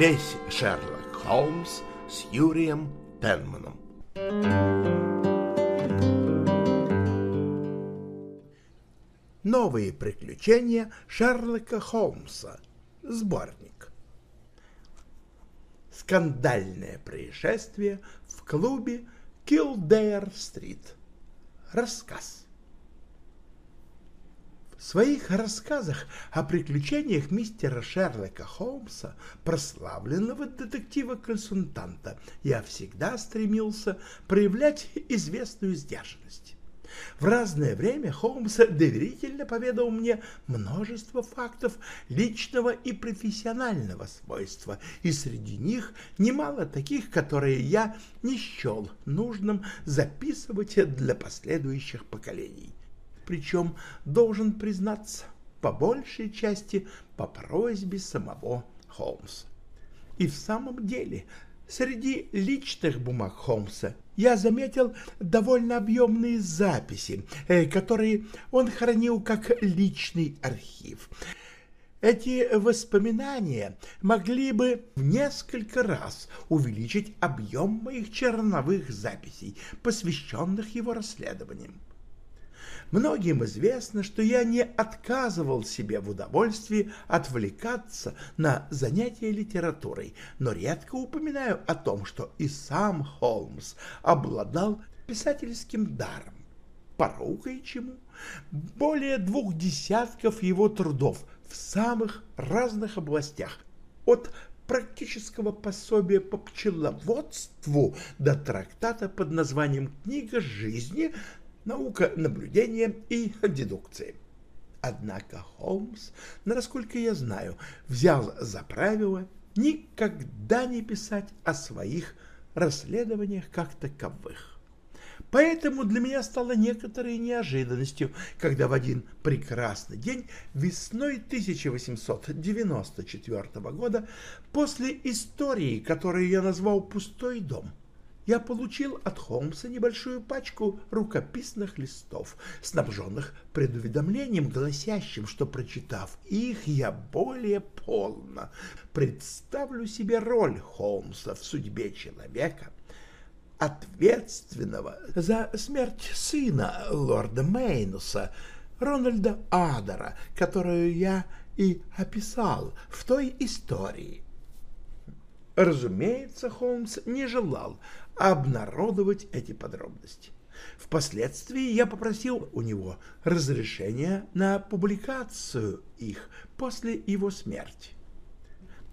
Весь Шерлок Холмс с Юрием Пенманом. Новые приключения Шерлока Холмса. Сборник. Скандальное происшествие в клубе Килдейр-стрит. Рассказ. В своих рассказах о приключениях мистера Шерлока Холмса, прославленного детектива-консультанта, я всегда стремился проявлять известную сдержанность. В разное время Холмс доверительно поведал мне множество фактов личного и профессионального свойства, и среди них немало таких, которые я не счел нужным записывать для последующих поколений. Причем, должен признаться, по большей части по просьбе самого Холмса. И в самом деле Среди личных бумаг Холмса я заметил довольно объемные записи, э, которые он хранил как личный архив. Эти воспоминания могли бы в несколько раз увеличить объем моих черновых записей, посвященных его расследованиям. Многим известно, что я не отказывал себе в удовольствии отвлекаться на занятия литературой, но редко упоминаю о том, что и сам Холмс обладал писательским даром. Порукой чему? Более двух десятков его трудов в самых разных областях, от практического пособия по пчеловодству до трактата под названием «Книга жизни» наука наблюдения и дедукции. Однако Холмс, насколько я знаю, взял за правило никогда не писать о своих расследованиях как таковых. Поэтому для меня стало некоторой неожиданностью, когда в один прекрасный день весной 1894 года, после истории, которую я назвал «Пустой дом», я получил от Холмса небольшую пачку рукописных листов, снабженных предуведомлением, гласящим, что, прочитав их, я более полно представлю себе роль Холмса в судьбе человека, ответственного за смерть сына лорда Мейнуса, Рональда Адера, которую я и описал в той истории. Разумеется, Холмс не желал обнародовать эти подробности. Впоследствии я попросил у него разрешения на публикацию их после его смерти.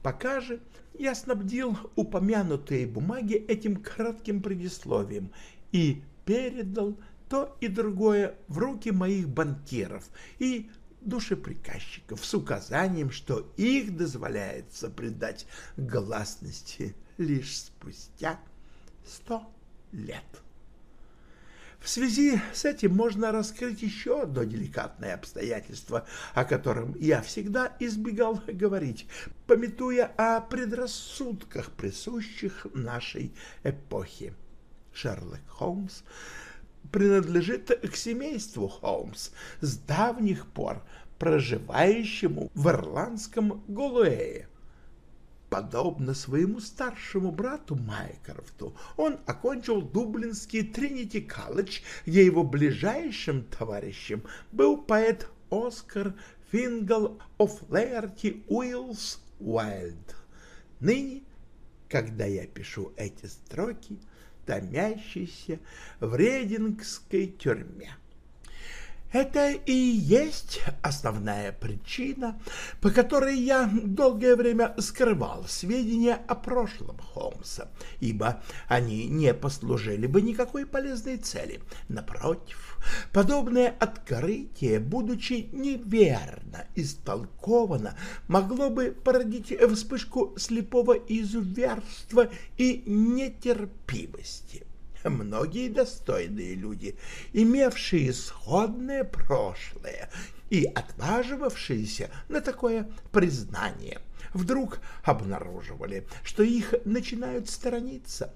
Пока же я снабдил упомянутые бумаги этим кратким предисловием и передал то и другое в руки моих банкиров и душеприказчиков с указанием, что их дозволяется придать гласности лишь спустя сто лет. В связи с этим можно раскрыть еще одно деликатное обстоятельство, о котором я всегда избегал говорить, пометуя о предрассудках, присущих нашей эпохе. Шерлок Холмс принадлежит к семейству Холмс, с давних пор проживающему в ирландском Голуэе. Подобно своему старшему брату Майкрофту, он окончил Дублинский Тринити колледж, где его ближайшим товарищем был поэт Оскар Фингал О'Флеерти Уиллс Уайльд. Ныне, когда я пишу эти строки, томящийся в Редингской тюрьме. Это и есть основная причина, по которой я долгое время скрывал сведения о прошлом Холмса, ибо они не послужили бы никакой полезной цели. Напротив, подобное открытие, будучи неверно истолковано, могло бы породить вспышку слепого изуверства и нетерпимости многие достойные люди, имевшие сходное прошлое и отваживавшиеся на такое признание, вдруг обнаруживали, что их начинают сторониться,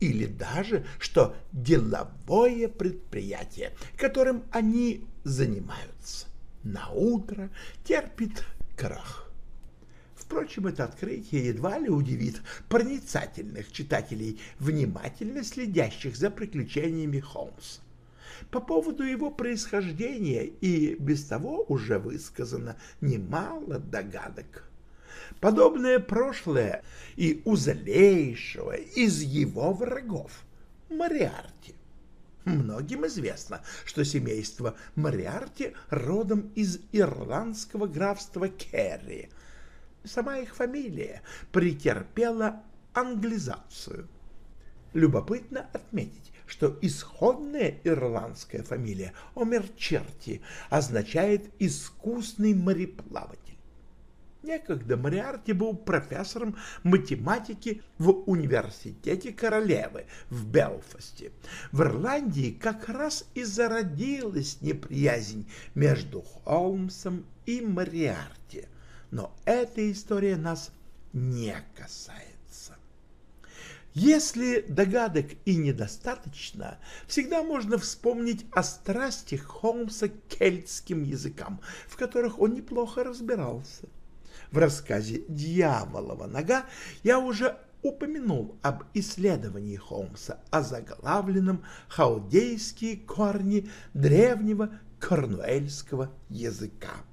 или даже, что деловое предприятие, которым они занимаются, на утро терпит крах. Впрочем, это открытие едва ли удивит проницательных читателей, внимательно следящих за приключениями Холмса. По поводу его происхождения и без того уже высказано немало догадок. Подобное прошлое и у злейшего из его врагов — Мариарти. Многим известно, что семейство Мариарти родом из ирландского графства Керри. Сама их фамилия претерпела англизацию. Любопытно отметить, что исходная ирландская фамилия Омерчерти означает «искусный мореплаватель». Некогда Мариарти был профессором математики в университете королевы в Белфасте. В Ирландии как раз и зародилась неприязнь между Холмсом и Мариарти. Но эта история нас не касается. Если догадок и недостаточно, всегда можно вспомнить о страсти Холмса к кельтским языкам, в которых он неплохо разбирался. В рассказе «Дьяволова нога» я уже упомянул об исследовании Холмса, о заглавленном «Хаудейские корни древнего корнуэльского языка».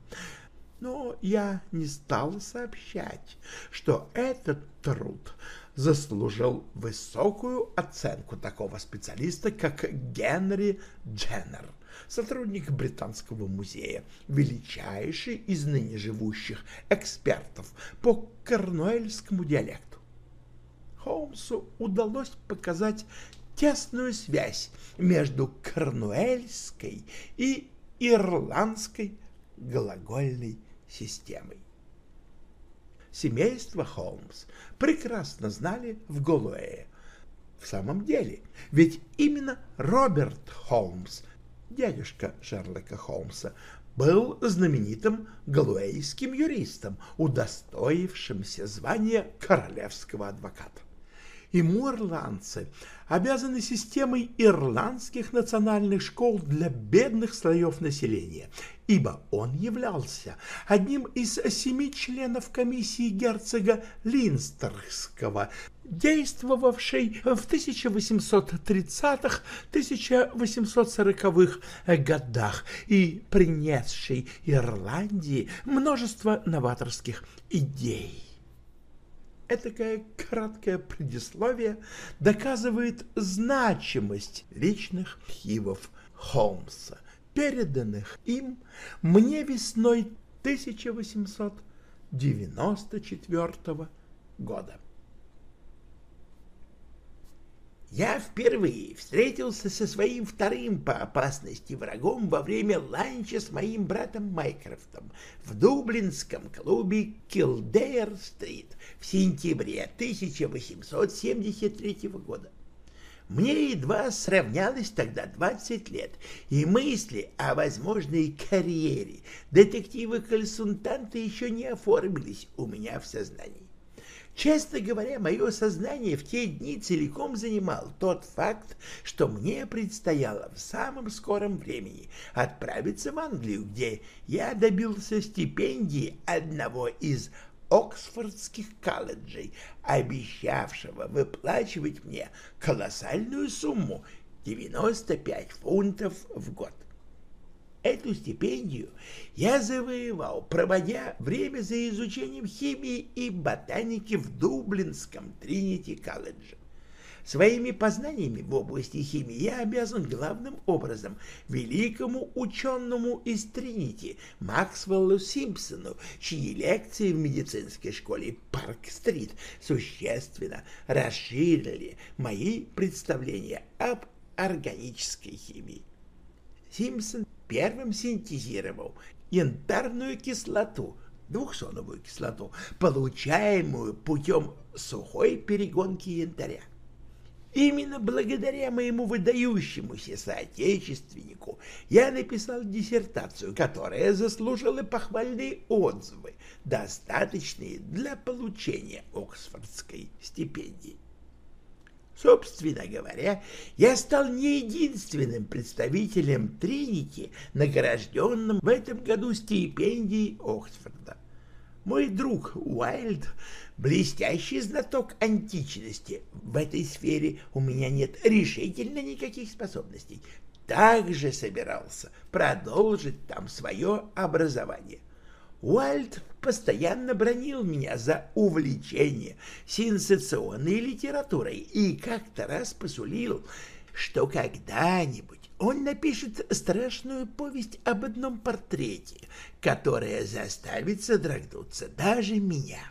Но я не стал сообщать, что этот труд заслужил высокую оценку такого специалиста, как Генри Дженнер – сотрудник Британского музея, величайший из ныне живущих экспертов по корнуэльскому диалекту. Холмсу удалось показать тесную связь между корнуэльской и ирландской глагольной системой. Семейство Холмс прекрасно знали в Голуэе. В самом деле, ведь именно Роберт Холмс дядюшка Шерлока Холмса, был знаменитым галуэйским юристом, удостоившимся звания королевского адвоката. Ему ирландцы обязаны системой ирландских национальных школ для бедных слоев населения, ибо он являлся одним из семи членов комиссии герцога Линстерского, действовавшей в 1830-1840-х годах и принесшей Ирландии множество новаторских идей. Этакое краткое предисловие доказывает значимость личных архивов Холмса, переданных им мне весной 1894 года. Я впервые встретился со своим вторым по опасности врагом во время ланча с моим братом Майкрофтом в дублинском клубе Килдейр-стрит в сентябре 1873 года. Мне едва сравнялось тогда 20 лет, и мысли о возможной карьере детектива-консультанта еще не оформились у меня в сознании. Честно говоря, мое сознание в те дни целиком занимал тот факт, что мне предстояло в самом скором времени отправиться в Англию, где я добился стипендии одного из Оксфордских колледжей, обещавшего выплачивать мне колоссальную сумму 95 фунтов в год. Эту стипендию я завоевал, проводя время за изучением химии и ботаники в Дублинском Тринити-колледже. Своими познаниями в области химии я обязан главным образом великому ученому из Тринити Максвеллу Симпсону, чьи лекции в медицинской школе Парк-стрит существенно расширили мои представления об органической химии. Симпсон первым синтезировал янтарную кислоту, двухсоновую кислоту, получаемую путем сухой перегонки янтаря. Именно благодаря моему выдающемуся соотечественнику я написал диссертацию, которая заслужила похвальные отзывы, достаточные для получения Оксфордской стипендии. Собственно говоря, я стал не единственным представителем Тринити, награжденным в этом году стипендией Оксфорда. Мой друг Уайльд — блестящий знаток античности. В этой сфере у меня нет решительно никаких способностей. Также собирался продолжить там свое образование. Уайльд постоянно бронил меня за увлечение сенсационной литературой и как-то раз посулил, что когда-нибудь он напишет страшную повесть об одном портрете, которая заставит содрогнуться даже меня.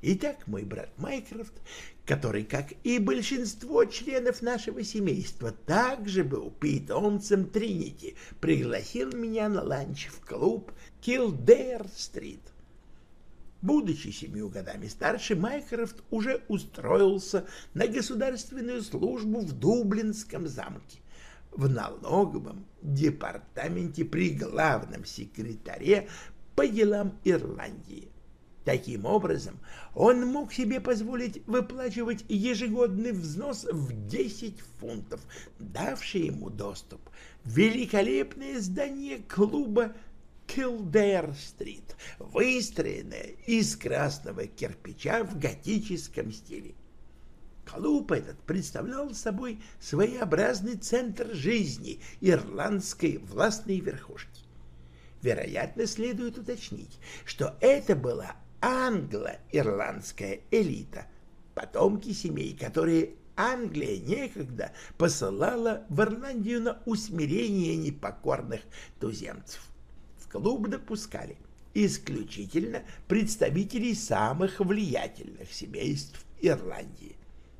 Итак, мой брат Майкрофт, который, как и большинство членов нашего семейства, также был питомцем Тринити, пригласил меня на ланч в клуб Килдейр-стрит. Будучи семью годами старше, Майкрофт уже устроился на государственную службу в Дублинском замке в налоговом департаменте при главном секретаре по делам Ирландии. Таким образом, он мог себе позволить выплачивать ежегодный взнос в 10 фунтов, давший ему доступ в великолепное здание клуба Килдейр-стрит, выстроенное из красного кирпича в готическом стиле. Клуб этот представлял собой своеобразный центр жизни ирландской властной верхушки. Вероятно, следует уточнить, что это была англо-ирландская элита, потомки семей, которые Англия некогда посылала в Ирландию на усмирение непокорных туземцев. Клуб допускали исключительно представителей самых влиятельных семейств Ирландии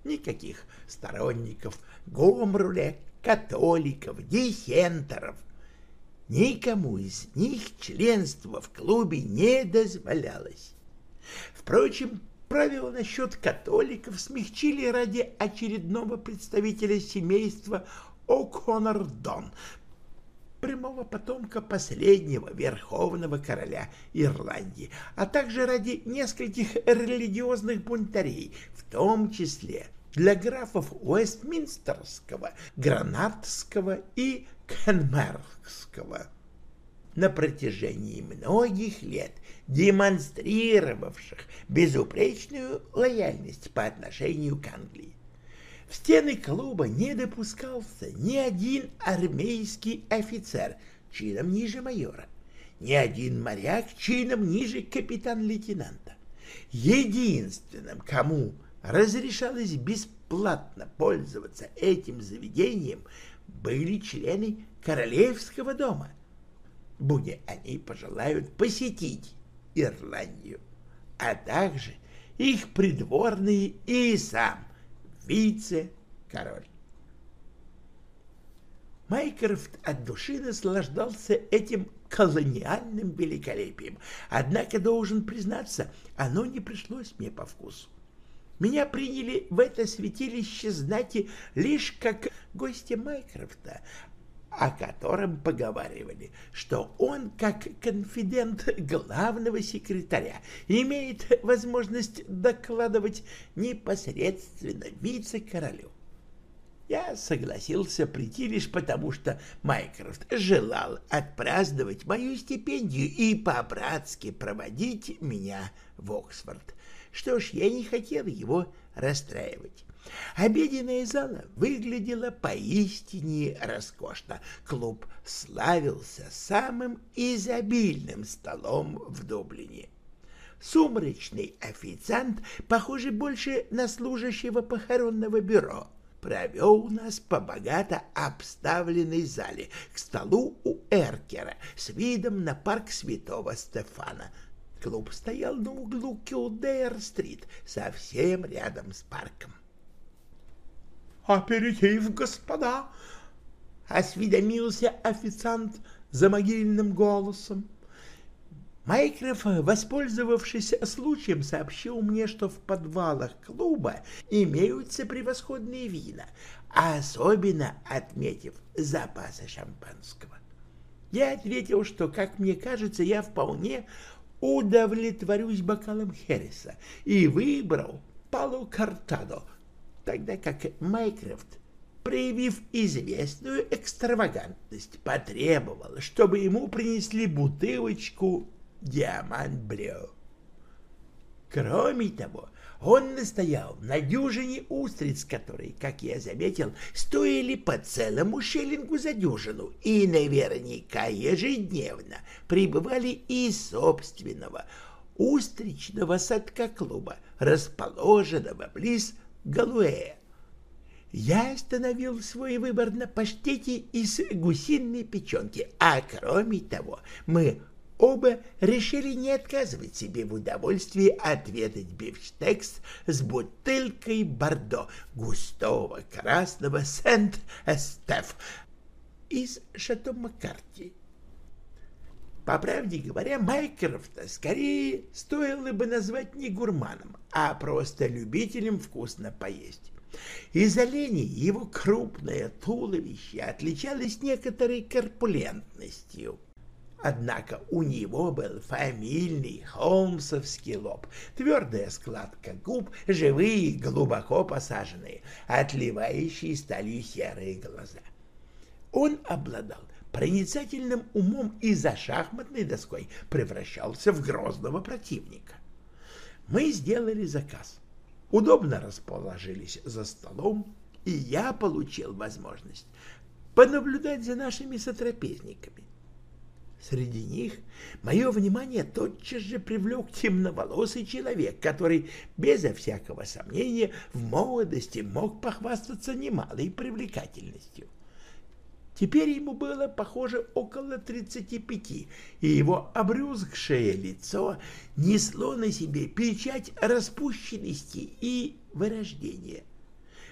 никаких сторонников Гомруля, католиков, диссентеров. Никому из них членство в клубе не дозволялось. Впрочем, правила насчет католиков смягчили ради очередного представителя семейства О'Коннор-Дон, прямого потомка последнего верховного короля Ирландии, а также ради нескольких религиозных бунтарей, в том числе для графов Уэстминстерского, Гранатского и Кенмерского. На протяжении многих лет демонстрировавших безупречную лояльность по отношению к Англии. В стены клуба не допускался ни один армейский офицер чином ниже майора, ни один моряк чином ниже капитан-лейтенанта. Единственным, кому разрешалось бесплатно пользоваться этим заведением, были члены королевского дома, будь они пожелают посетить Ирландию, а также их придворные и сам вице-король. Майкрофт от души наслаждался этим колониальным великолепием, однако, должен признаться, оно не пришлось мне по вкусу. Меня приняли в это святилище знати лишь как гостя Майкрофта, о котором поговаривали, что он, как конфидент главного секретаря, имеет возможность докладывать непосредственно вице-королю. Я согласился прийти лишь потому, что Майкрофт желал отпраздновать мою стипендию и по-братски проводить меня в Оксфорд. Что ж, я не хотел его расстраивать. Обеденная зала выглядела поистине роскошно. Клуб славился самым изобильным столом в Дублине. Сумрачный официант, похожий больше на служащего похоронного бюро, провел нас по богато обставленной зале к столу у Эркера с видом на парк Святого Стефана. Клуб стоял на углу Килдейр-стрит, совсем рядом с парком. «Аперитив, господа!» — осведомился официант за могильным голосом. Майкроф, воспользовавшись случаем, сообщил мне, что в подвалах клуба имеются превосходные вина, а особенно отметив запасы шампанского. Я ответил, что, как мне кажется, я вполне удовлетворюсь бокалом Хереса и выбрал Палу Картадо, тогда как Майкрофт, проявив известную экстравагантность, потребовал, чтобы ему принесли бутылочку Диамант Блю. Кроме того, он настоял на дюжине устриц, которые, как я заметил, стоили по целому шиллингу за дюжину и наверняка ежедневно прибывали из собственного устричного садка клуба, расположенного близ Галуэя. Я остановил свой выбор на паштете из гусиной печенки, а кроме того мы Оба решили не отказывать себе в удовольствии отведать бифштекс с бутылкой бордо густого красного Сент-Эстеф из Шато Маккарти. По правде говоря, Майкрофта скорее стоило бы назвать не гурманом, а просто любителем вкусно поесть. Из оленей его крупное туловище отличалось некоторой корпулентностью. Однако у него был фамильный холмсовский лоб, твердая складка губ, живые, глубоко посаженные, отливающие сталью серые глаза. Он обладал проницательным умом и за шахматной доской превращался в грозного противника. Мы сделали заказ, удобно расположились за столом, и я получил возможность понаблюдать за нашими сотрапезниками. Среди них мое внимание тотчас же привлек темноволосый человек, который, безо всякого сомнения, в молодости мог похвастаться немалой привлекательностью. Теперь ему было, похоже, около тридцати пяти, и его обрюзгшее лицо несло на себе печать распущенности и вырождения.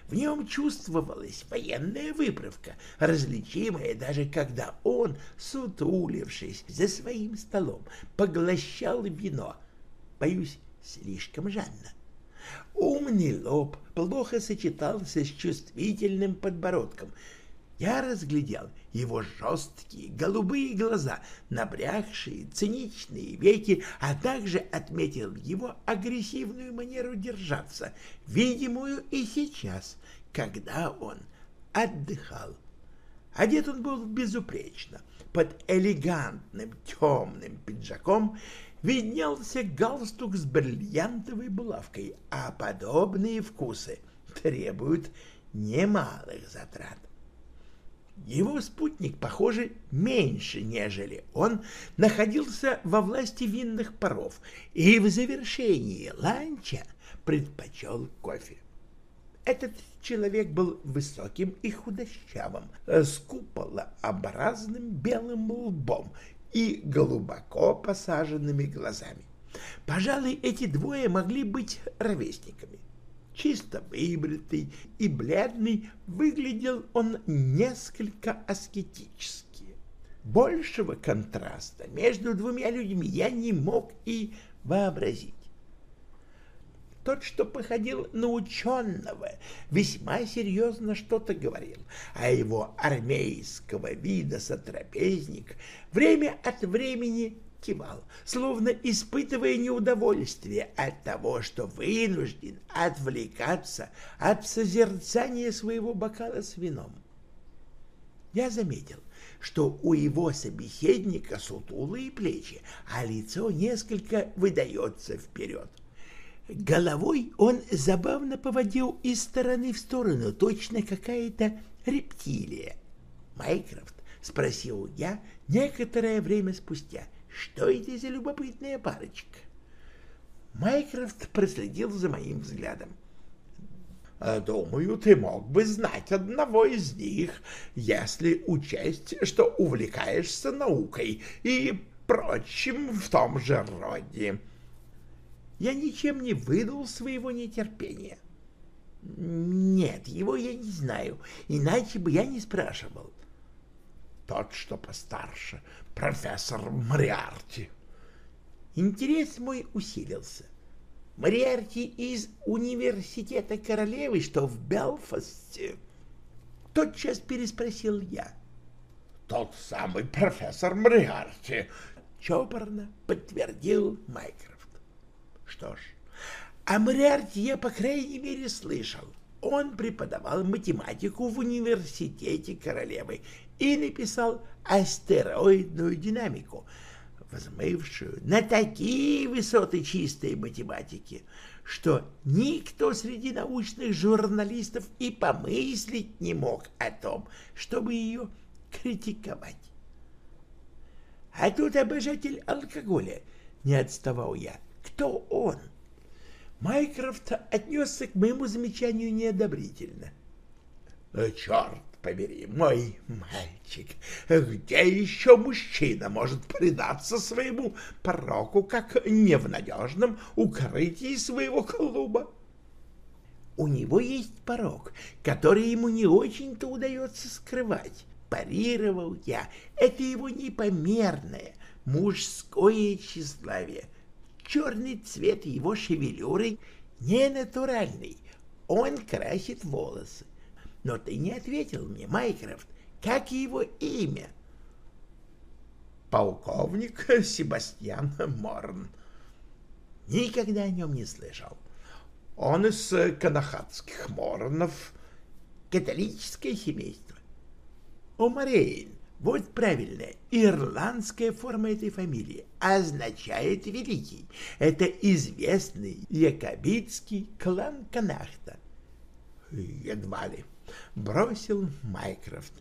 В нем чувствовалась военная выправка, различимая даже когда он, сутулившись за своим столом, поглощал вино, боюсь, слишком жадно. Умный лоб плохо сочетался с чувствительным подбородком — я разглядел его жесткие голубые глаза, набрякшие циничные веки, а также отметил его агрессивную манеру держаться, видимую и сейчас, когда он отдыхал. Одет он был безупречно. Под элегантным темным пиджаком виднелся галстук с бриллиантовой булавкой, а подобные вкусы требуют немалых затрат. Его спутник, похоже, меньше, нежели он, находился во власти винных паров и в завершении ланча предпочел кофе. Этот человек был высоким и худощавым, с куполообразным белым лбом и глубоко посаженными глазами. Пожалуй, эти двое могли быть ровесниками чисто выбритый и бледный, выглядел он несколько аскетически. Большего контраста между двумя людьми я не мог и вообразить. Тот, что походил на ученого, весьма серьезно что-то говорил, а его армейского вида сотрапезник время от времени кивал, словно испытывая неудовольствие от того, что вынужден отвлекаться от созерцания своего бокала с вином. Я заметил, что у его собеседника сутулые плечи, а лицо несколько выдается вперед. Головой он забавно поводил из стороны в сторону, точно какая-то рептилия. «Майкрофт?» — спросил я некоторое время спустя. Что это за любопытная парочка? Майкрофт проследил за моим взглядом. «А, «Думаю, ты мог бы знать одного из них, если учесть, что увлекаешься наукой и прочим в том же роде». Я ничем не выдал своего нетерпения. Нет, его я не знаю, иначе бы я не спрашивал тот, что постарше, профессор Мариарти. Интерес мой усилился. Мариарти из университета королевы, что в Белфасте. Тотчас переспросил я. Тот самый профессор Мариарти, чопорно подтвердил Майкрофт. Что ж, о Мариарти я, по крайней мере, слышал. Он преподавал математику в университете королевы и написал астероидную динамику. взмывшую на такие высоты чистой математики, что никто среди научных журналистов и помыслить не мог о том, чтобы ее критиковать. А тут обожатель алкоголя, не отставал я. Кто он? Майкрофт отнесся к моему замечанию неодобрительно. «Э, «Черт побери, мой мальчик, где еще мужчина может предаться своему пороку, как не в надежном укрытии своего клуба?» «У него есть порог, который ему не очень-то удается скрывать», — парировал я. «Это его непомерное мужское тщеславие» черный цвет его шевелюры не натуральный, он красит волосы. Но ты не ответил мне, Майкрофт, как его имя? Полковник Себастьян Морн. Никогда о нем не слышал. Он из канахатских Морнов, католическое семейство. Омарейн, вот правильная, ирландская форма этой фамилии означает «великий». Это известный якобитский клан Канахта. Едва ли, бросил Майкрофт.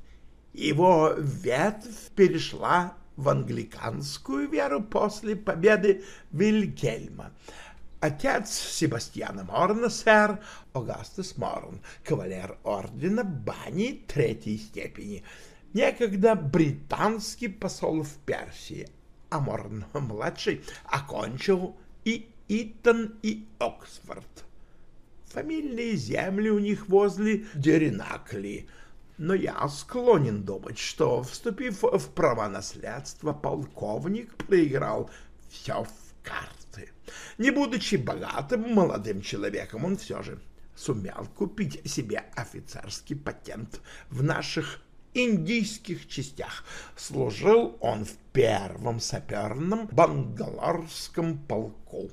Его ветвь перешла в англиканскую веру после победы Вильгельма. Отец Себастьяна Морна, сэр, Огастус Морн, кавалер ордена Бани третьей степени — некогда британский посол в Персии, Аморн-младший, окончил и Итон, и Оксфорд. Фамильные земли у них возле Деринакли, но я склонен думать, что, вступив в права наследства, полковник проиграл все в карты. Не будучи богатым молодым человеком, он все же сумел купить себе офицерский патент в наших индийских частях. Служил он в первом саперном бангалорском полку.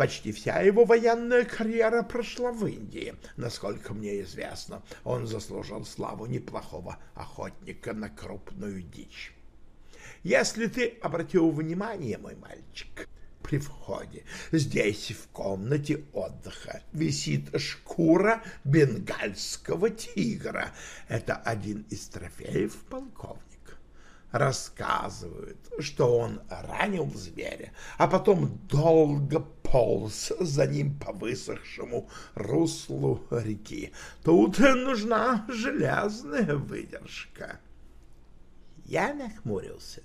Почти вся его военная карьера прошла в Индии, насколько мне известно. Он заслужил славу неплохого охотника на крупную дичь. Если ты обратил внимание, мой мальчик, при входе. Здесь, в комнате отдыха, висит шкура бенгальского тигра. Это один из трофеев полковника. Рассказывают, что он ранил зверя, а потом долго полз за ним по высохшему руслу реки. Тут нужна железная выдержка. Я нахмурился.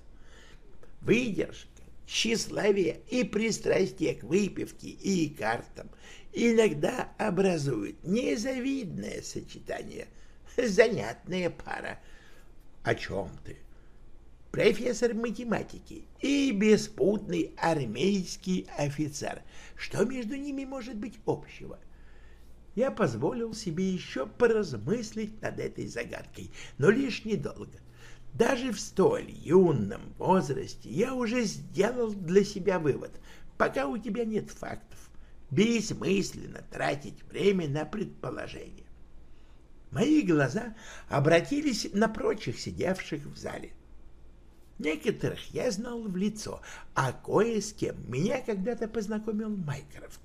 Выдержка тщеславие и пристрастие к выпивке и картам иногда образуют незавидное сочетание. Занятная пара. О чем ты? Профессор математики и беспутный армейский офицер. Что между ними может быть общего? Я позволил себе еще поразмыслить над этой загадкой, но лишь недолго. Даже в столь юном возрасте я уже сделал для себя вывод. Пока у тебя нет фактов, бессмысленно тратить время на предположения. Мои глаза обратились на прочих сидевших в зале. Некоторых я знал в лицо, а кое с кем меня когда-то познакомил Майкрофт.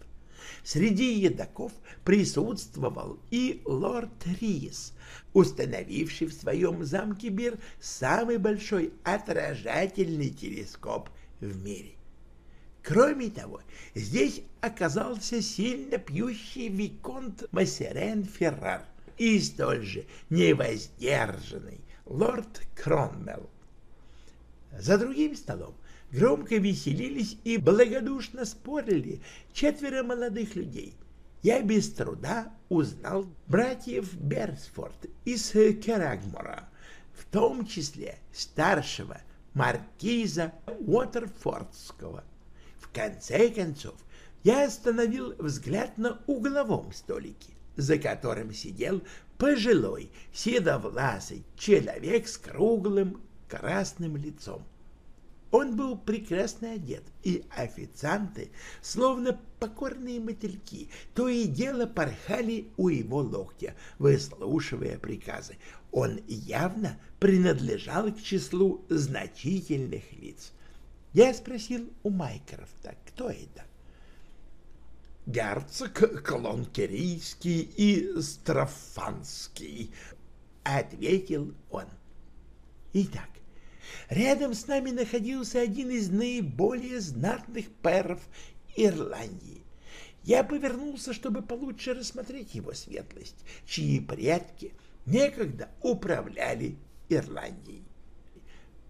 Среди едоков присутствовал и лорд Рис, установивший в своем замке Бир самый большой отражательный телескоп в мире. Кроме того, здесь оказался сильно пьющий Виконт Массерен Феррар и столь же невоздержанный лорд Кронмелл. За другим столом громко веселились и благодушно спорили четверо молодых людей. Я без труда узнал братьев Берсфорд из Керагмора, в том числе старшего маркиза Уотерфордского. В конце концов, я остановил взгляд на угловом столике, за которым сидел пожилой, седовласый человек с круглым красным лицом. Он был прекрасно одет, и официанты, словно покорные мотыльки, то и дело порхали у его локтя, выслушивая приказы. Он явно принадлежал к числу значительных лиц. Я спросил у Майкрофта, кто это. «Герцог Колонкерийский и Страфанский», — ответил он. Итак, рядом с нами находился один из наиболее знатных пэров Ирландии. Я повернулся, чтобы получше рассмотреть его светлость, чьи предки некогда управляли Ирландией.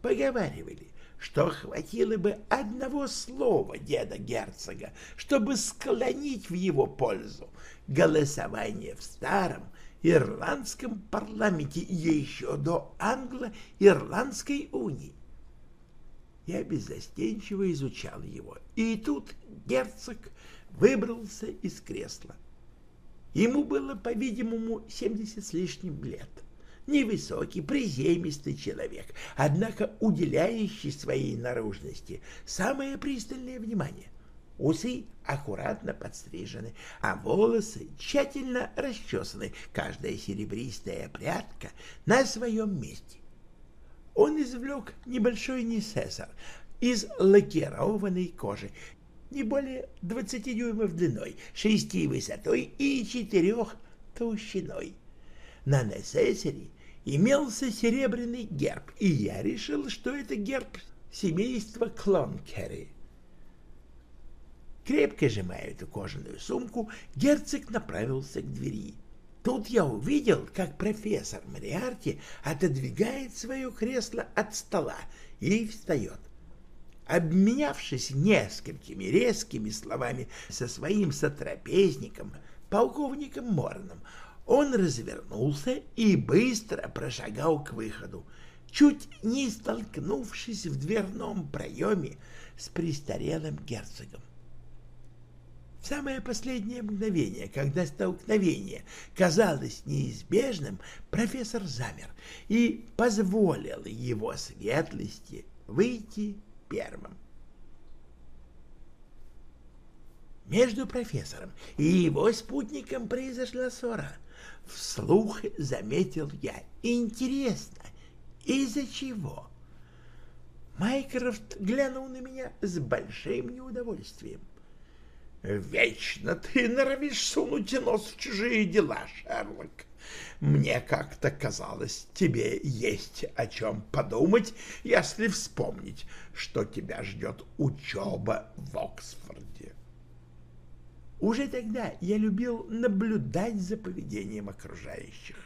Поговаривали, что хватило бы одного слова деда герцога, чтобы склонить в его пользу голосование в старом ирландском парламенте еще до англо-ирландской унии. Я беззастенчиво изучал его, и тут герцог выбрался из кресла. Ему было, по-видимому, семьдесят с лишним лет. Невысокий, приземистый человек, однако уделяющий своей наружности самое пристальное внимание. Усы аккуратно подстрижены, а волосы тщательно расчесаны, каждая серебристая прядка на своем месте. Он извлек небольшой несессор из лакированной кожи, не более 20 дюймов длиной, 6 высотой и 4 толщиной. На несессоре имелся серебряный герб, и я решил, что это герб семейства Клонкерри. Крепко сжимая эту кожаную сумку, герцог направился к двери. Тут я увидел, как профессор Мариарти отодвигает свое кресло от стола и встает. Обменявшись несколькими резкими словами со своим сотрапезником, полковником Морном, он развернулся и быстро прошагал к выходу, чуть не столкнувшись в дверном проеме с престарелым герцогом. В самое последнее мгновение, когда столкновение казалось неизбежным, профессор замер и позволил его светлости выйти первым. Между профессором и его спутником произошла ссора. Вслух заметил я. Интересно, из-за чего? Майкрофт глянул на меня с большим неудовольствием. Вечно ты норовишь сунуть нос в чужие дела, Шерлок. Мне как-то казалось, тебе есть о чем подумать, если вспомнить, что тебя ждет учеба в Оксфорде. Уже тогда я любил наблюдать за поведением окружающих.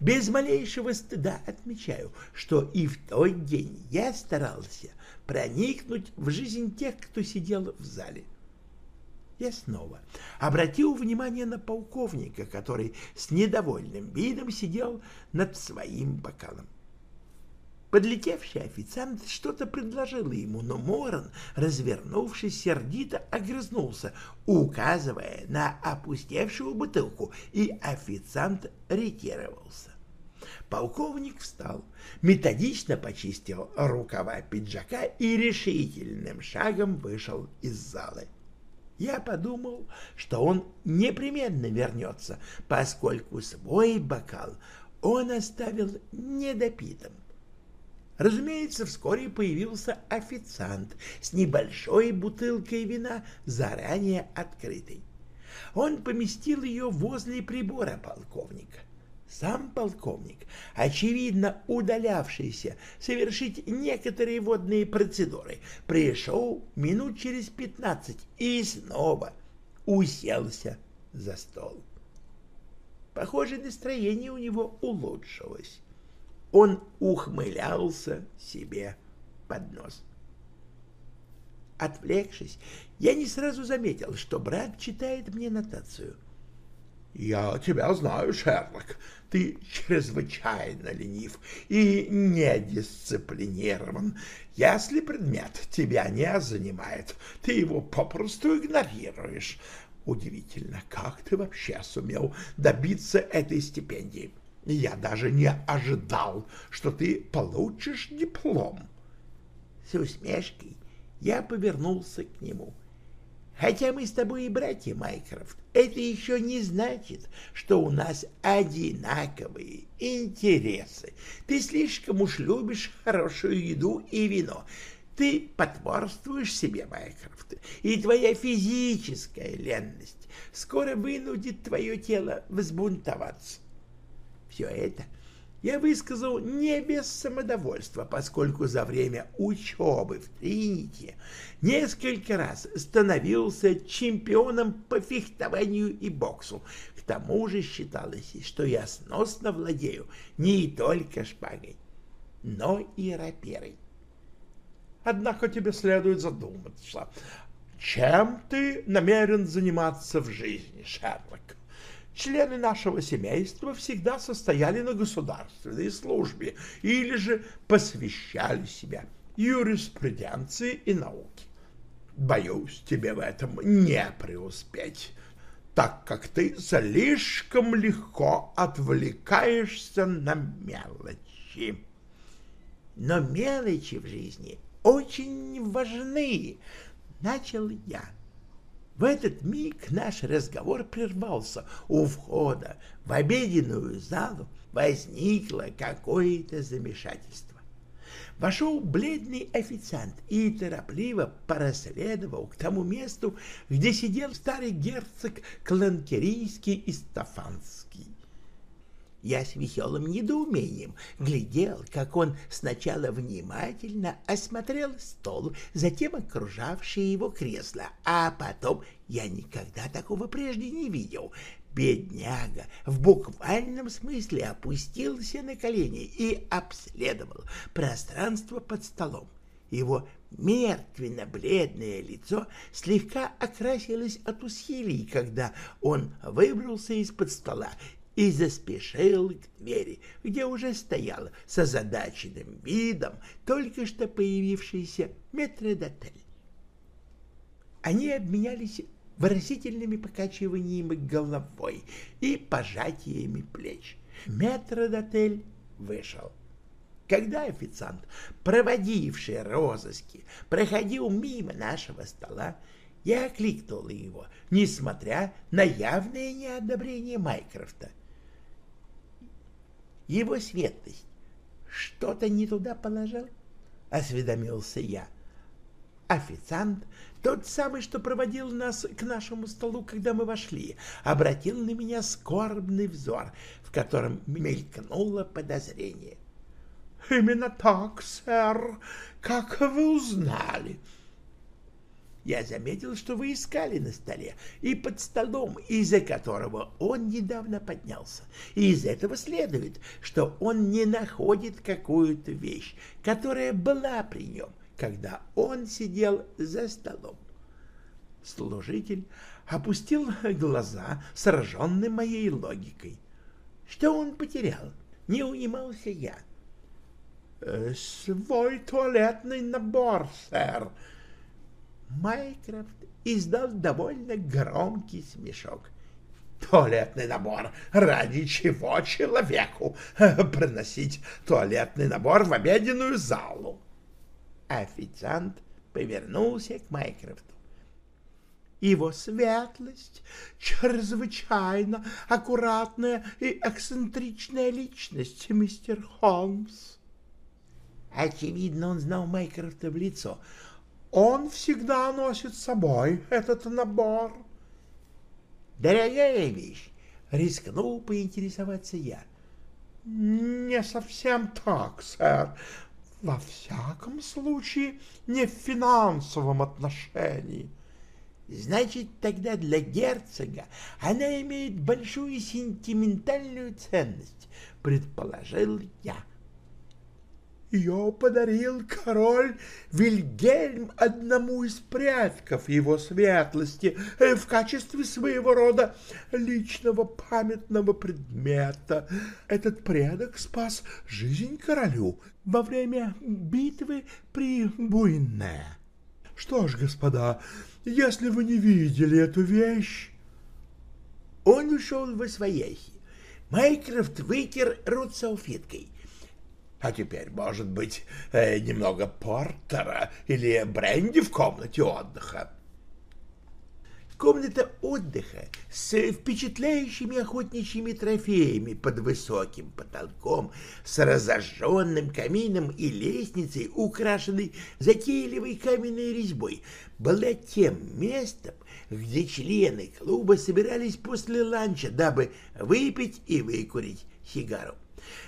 Без малейшего стыда отмечаю, что и в тот день я старался проникнуть в жизнь тех, кто сидел в зале. — я снова обратил внимание на полковника, который с недовольным видом сидел над своим бокалом. Подлетевший официант что-то предложил ему, но Моран, развернувшись, сердито огрызнулся, указывая на опустевшую бутылку, и официант ретировался. Полковник встал, методично почистил рукава пиджака и решительным шагом вышел из зала. Я подумал, что он непременно вернется, поскольку свой бокал он оставил недопитым. Разумеется, вскоре появился официант с небольшой бутылкой вина, заранее открытой. Он поместил ее возле прибора полковника. Сам полковник, очевидно удалявшийся совершить некоторые водные процедуры, пришел минут через пятнадцать и снова уселся за стол. Похоже, настроение у него улучшилось. Он ухмылялся себе под нос. Отвлекшись, я не сразу заметил, что брат читает мне нотацию — «Я тебя знаю, Шерлок. Ты чрезвычайно ленив и недисциплинирован. Если предмет тебя не занимает, ты его попросту игнорируешь. Удивительно, как ты вообще сумел добиться этой стипендии. Я даже не ожидал, что ты получишь диплом». С усмешкой я повернулся к нему — Хотя мы с тобой и братья Майкрофт, это еще не значит, что у нас одинаковые интересы. Ты слишком уж любишь хорошую еду и вино. Ты потворствуешь себе, Майкрофт, и твоя физическая ленность скоро вынудит твое тело взбунтоваться. Все это я высказал не без самодовольства, поскольку за время учебы в Тринити несколько раз становился чемпионом по фехтованию и боксу. К тому же считалось, что я сносно владею не только шпагой, но и раперой. Однако тебе следует задуматься, чем ты намерен заниматься в жизни, Шерлок? Члены нашего семейства всегда состояли на государственной службе или же посвящали себя юриспруденции и науке. Боюсь тебе в этом не преуспеть, так как ты слишком легко отвлекаешься на мелочи. Но мелочи в жизни очень важны, начал я. В этот миг наш разговор прервался. У входа в обеденную залу возникло какое-то замешательство. Вошел бледный официант и торопливо проследовал к тому месту, где сидел старый герцог Кланкерийский и Стафанский. Я с веселым недоумением глядел, как он сначала внимательно осмотрел стол, затем окружавшие его кресла, а потом я никогда такого прежде не видел. Бедняга в буквальном смысле опустился на колени и обследовал пространство под столом. Его мертвенно-бледное лицо слегка окрасилось от усилий, когда он выбрался из-под стола и заспешил к двери, где уже стоял с озадаченным видом только что появившийся метродотель. Они обменялись выразительными покачиваниями головой и пожатиями плеч. Метродотель вышел. Когда официант, проводивший розыски, проходил мимо нашего стола, я окликнул его, несмотря на явное неодобрение Майкрофта. Его светлость что-то не туда положил? — осведомился я. Официант, тот самый, что проводил нас к нашему столу, когда мы вошли, обратил на меня скорбный взор, в котором мелькнуло подозрение. — Именно так, сэр. Как вы узнали? — я заметил, что вы искали на столе и под столом, из-за которого он недавно поднялся. И из этого следует, что он не находит какую-то вещь, которая была при нем, когда он сидел за столом. Служитель опустил глаза, сраженный моей логикой. Что он потерял? Не унимался я. «Э, — Свой туалетный набор, сэр, Майкрофт издал довольно громкий смешок. Туалетный набор. Ради чего человеку проносить туалетный набор в обеденную залу? Официант повернулся к Майкрофту. Его светлость — чрезвычайно аккуратная и эксцентричная личность, мистер Холмс. Очевидно, он знал Майкрофта в лицо — он всегда носит с собой этот набор. Дорогая вещь, рискнул поинтересоваться я. Не совсем так, сэр. Во всяком случае, не в финансовом отношении. Значит, тогда для герцога она имеет большую сентиментальную ценность, предположил я. Ее подарил король Вильгельм одному из предков его светлости э, в качестве своего рода личного памятного предмета. Этот предок спас жизнь королю во время битвы при Буйне. Что ж, господа, если вы не видели эту вещь... Он ушел во свояхи. Майкрофт вытер рот салфеткой — а теперь, может быть, э, немного портера или бренди в комнате отдыха. Комната отдыха с впечатляющими охотничьими трофеями под высоким потолком, с разожженным камином и лестницей, украшенной затейливой каменной резьбой, была тем местом, где члены клуба собирались после ланча, дабы выпить и выкурить сигару.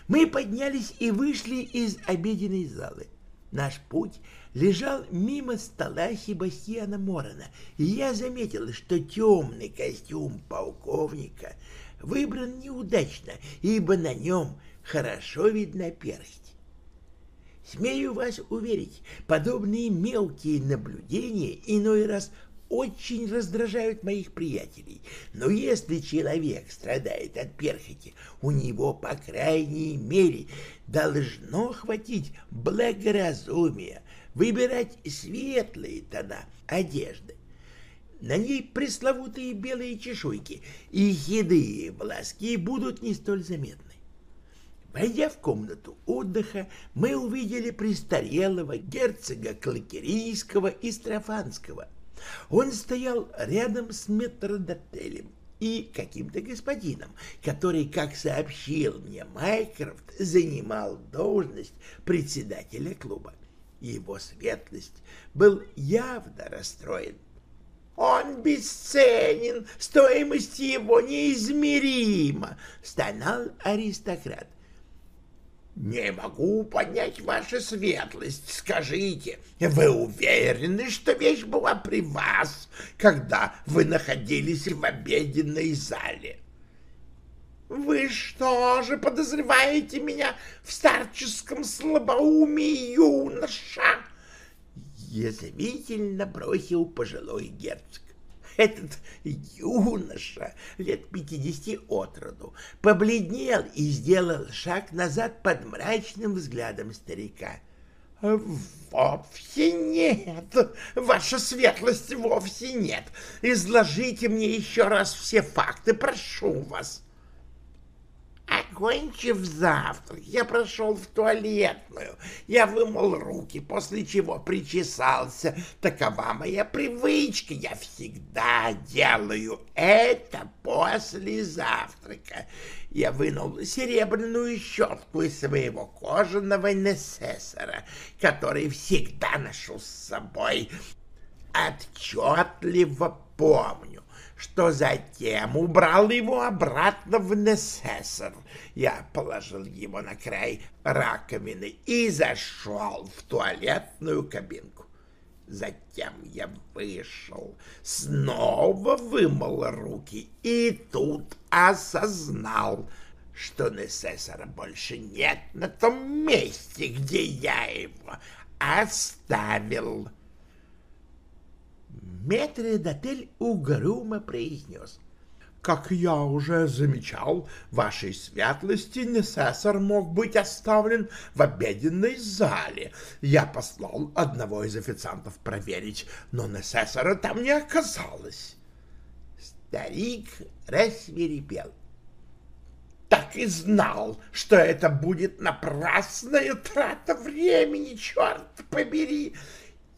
Мы поднялись и вышли из обеденной залы. Наш путь лежал мимо стола Себастьяна Морона, и я заметил, что темный костюм полковника выбран неудачно, ибо на нем хорошо видна персть. Смею вас уверить, подобные мелкие наблюдения иной раз очень раздражают моих приятелей, но если человек страдает от перхоти, у него, по крайней мере, должно хватить благоразумия выбирать светлые тона одежды. На ней пресловутые белые чешуйки и седые волоски будут не столь заметны. Войдя в комнату отдыха, мы увидели престарелого герцога Клакерийского и Строфанского – он стоял рядом с метродотелем и каким-то господином, который, как сообщил мне Майкрофт, занимал должность председателя клуба. Его светлость был явно расстроен. «Он бесценен, стоимость его неизмерима!» — стонал аристократ. «Не могу понять вашу светлость. Скажите, вы уверены, что вещь была при вас, когда вы находились в обеденной зале?» «Вы что же подозреваете меня в старческом слабоумии, юноша?» Язвительно бросил пожилой герцог. Этот юноша лет пятидесяти от роду побледнел и сделал шаг назад под мрачным взглядом старика. «Вовсе нет, ваша светлость, вовсе нет. Изложите мне еще раз все факты, прошу вас». Окончив завтрак, я прошел в туалетную. Я вымыл руки, после чего причесался. Такова моя привычка. Я всегда делаю это после завтрака. Я вынул серебряную щетку из своего кожаного несессора, который всегда ношу с собой. Отчетливо помню, что затем убрал его обратно в несессор. Я положил его на край раковины и зашел в туалетную кабинку. Затем я вышел, снова вымыл руки и тут осознал, что Несессора больше нет на том месте, где я его оставил. Метридотель угрюмо произнес. «Как я уже замечал, вашей светлости Несессор мог быть оставлен в обеденной зале. Я послал одного из официантов проверить, но Несессора там не оказалось». Старик рассверепел. Так и знал, что это будет напрасная трата времени, черт побери!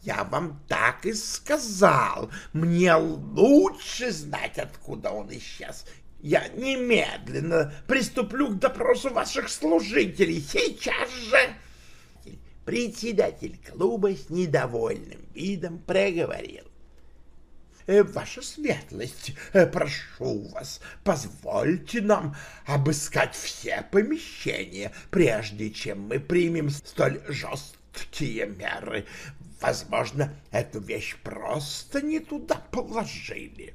Я вам так и сказал. Мне лучше знать, откуда он исчез. Я немедленно приступлю к допросу ваших служителей. Сейчас же!» Председатель клуба с недовольным видом проговорил. «Э, «Ваша светлость, э, прошу вас, позвольте нам обыскать все помещения, прежде чем мы примем столь жесткие меры. Возможно, эту вещь просто не туда положили.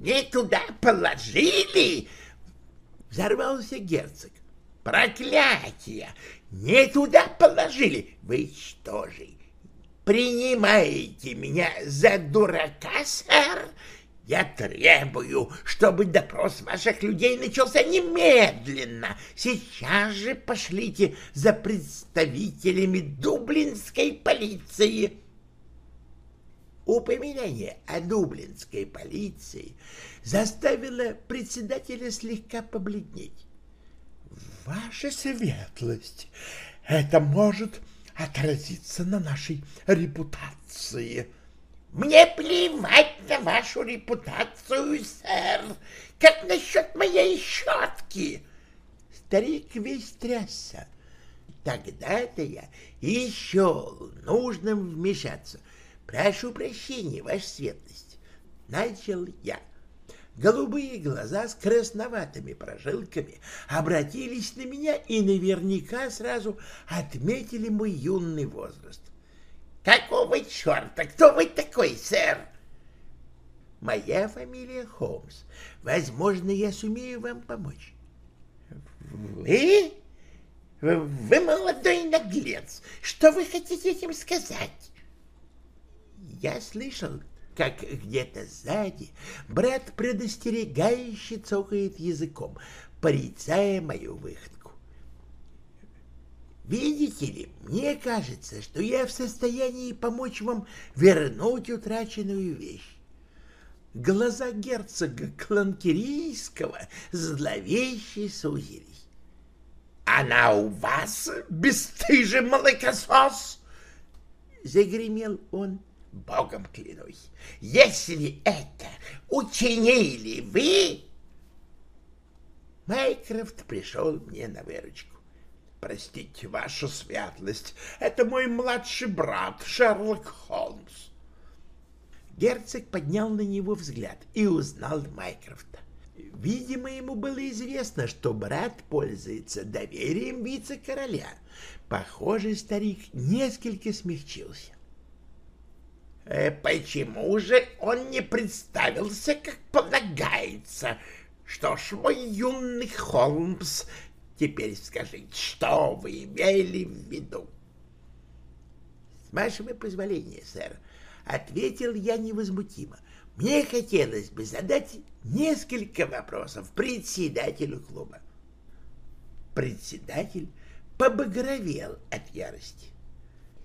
Не туда положили? Взорвался герцог. Проклятие! Не туда положили! Вы что же, принимаете меня за дурака, сэр? Я требую, чтобы допрос ваших людей начался немедленно. Сейчас же пошлите за представителями дублинской полиции. Упоминание о дублинской полиции заставило председателя слегка побледнеть. Ваша светлость, это может отразиться на нашей репутации, Мне плевать на вашу репутацию, сэр. Как насчет моей щетки? Старик весь трясся. Тогда-то я и счел нужным вмешаться. Прошу прощения, ваша светлость. Начал я. Голубые глаза с красноватыми прожилками обратились на меня и наверняка сразу отметили мой юный возраст. «Какого черта? Кто вы такой, сэр?» «Моя фамилия Холмс. Возможно, я сумею вам помочь». «Вы? Вы молодой наглец. Что вы хотите этим сказать?» «Я слышал, как где-то сзади брат предостерегающе цокает языком, порицая мою выходку. Видите ли, мне кажется, что я в состоянии помочь вам вернуть утраченную вещь. Глаза герцога Кланкерийского зловеще сузились. «Она у вас, бесстыжий молокосос?» — загремел он Богом клянусь, если это учинили вы... Майкрофт пришел мне на выручку. Простите, ваша светлость, это мой младший брат Шерлок Холмс. Герцог поднял на него взгляд и узнал Майкрофта. Видимо, ему было известно, что брат пользуется доверием вице-короля. Похоже, старик несколько смягчился. Э, почему же он не представился, как полагается? Что ж, мой юный Холмс, теперь скажите, что вы имели в виду? С вашего позволения, сэр, ответил я невозмутимо. Мне хотелось бы задать несколько вопросов председателю клуба. Председатель побагровел от ярости.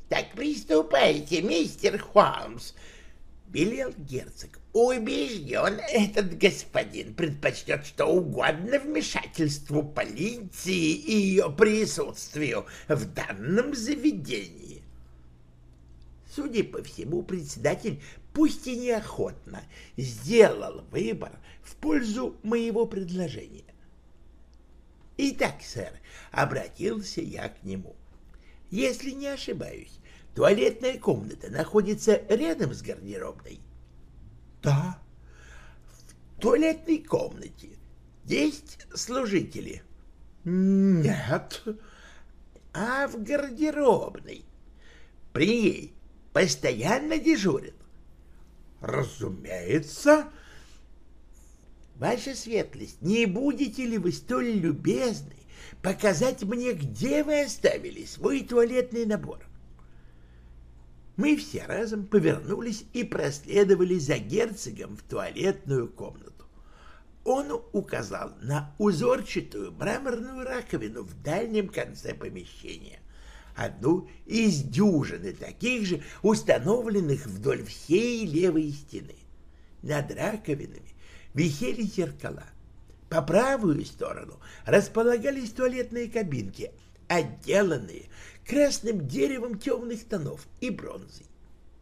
Так приступайте, мистер Холмс, — велел герцог. Убежден, этот господин предпочтет что угодно вмешательству полиции и ее присутствию в данном заведении. Судя по всему, председатель, пусть и неохотно, сделал выбор в пользу моего предложения. Итак, сэр, обратился я к нему. Если не ошибаюсь, Туалетная комната находится рядом с гардеробной? Да. В туалетной комнате есть служители? Нет. А в гардеробной? При ней постоянно дежурят? Разумеется. Ваша светлость, не будете ли вы столь любезны показать мне, где вы оставили свой туалетный набор? Мы все разом повернулись и проследовали за герцогом в туалетную комнату. Он указал на узорчатую мраморную раковину в дальнем конце помещения, одну из дюжины таких же, установленных вдоль всей левой стены. Над раковинами висели зеркала. По правую сторону располагались туалетные кабинки, отделанные красным деревом темных тонов и бронзой.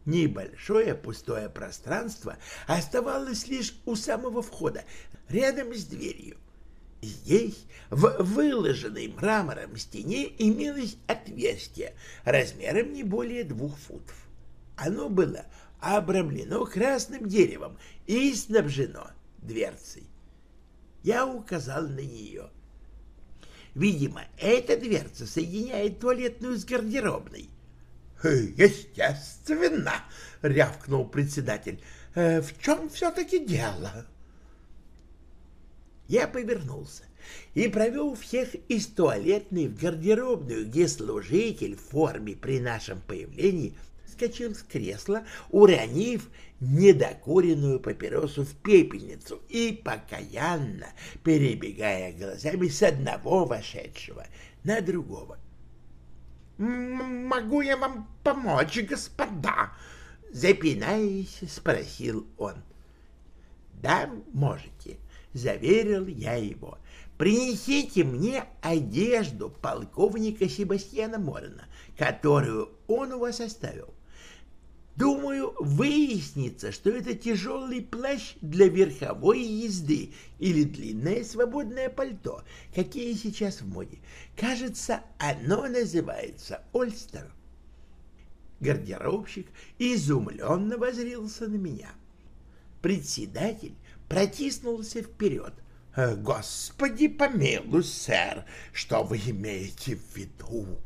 Небольшое пустое пространство оставалось лишь у самого входа, рядом с дверью. Здесь, в выложенной мрамором стене, имелось отверстие размером не более двух футов. Оно было обрамлено красным деревом и снабжено дверцей. Я указал на нее — Видимо, эта дверца соединяет туалетную с гардеробной. «Естественно!» — рявкнул председатель. «Э, «В чем все-таки дело?» Я повернулся и провел всех из туалетной в гардеробную, где служитель в форме при нашем появлении вскочил с кресла, уронив недокуренную папиросу в пепельницу и покаянно перебегая глазами с одного вошедшего на другого. «Могу я вам помочь, господа?» Запинаясь, спросил он. «Да, можете», — заверил я его. «Принесите мне одежду полковника Себастьяна Морена, которую он у вас оставил. Думаю, выяснится, что это тяжелый плащ для верховой езды или длинное свободное пальто, какие сейчас в моде. Кажется, оно называется Ольстер. Гардеробщик изумленно возрился на меня. Председатель протиснулся вперед. «Э, «Господи помилуй, сэр, что вы имеете в виду?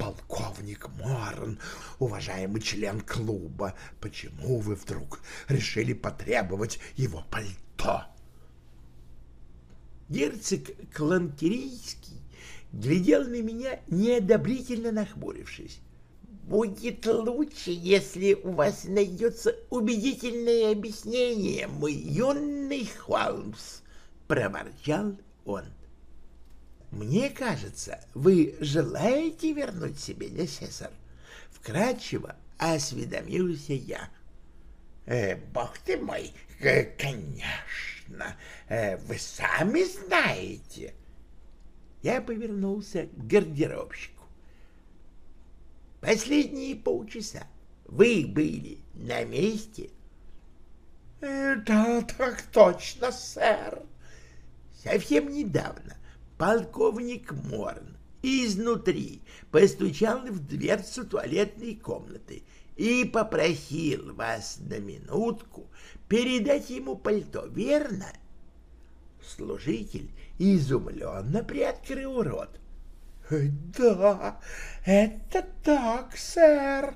Полковник Морн, уважаемый член клуба, почему вы вдруг решили потребовать его пальто? Герцог Клантерийский глядел на меня, неодобрительно нахмурившись. «Будет лучше, если у вас найдется убедительное объяснение, мой юный Холмс», — проворчал он. Мне кажется, вы желаете вернуть себе Несесар? Вкратчиво осведомился я. Э, бог ты мой, конечно, э, вы сами знаете. Я повернулся к гардеробщику. Последние полчаса вы были на месте? Э, да, так точно, сэр. Совсем недавно полковник Морн изнутри постучал в дверцу туалетной комнаты и попросил вас на минутку передать ему пальто, верно? Служитель изумленно приоткрыл рот. — Да, это так, сэр.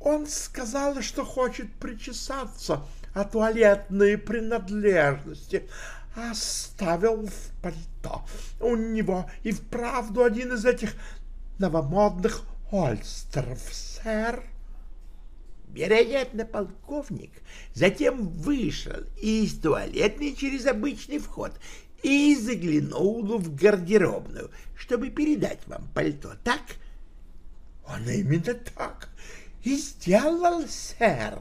Он сказал, что хочет причесаться, а туалетные принадлежности оставил в пальто. У него и вправду один из этих новомодных ольстеров, сэр. Вероятно, полковник затем вышел из туалетной через обычный вход и заглянул в гардеробную, чтобы передать вам пальто, так? Он именно так и сделал, сэр.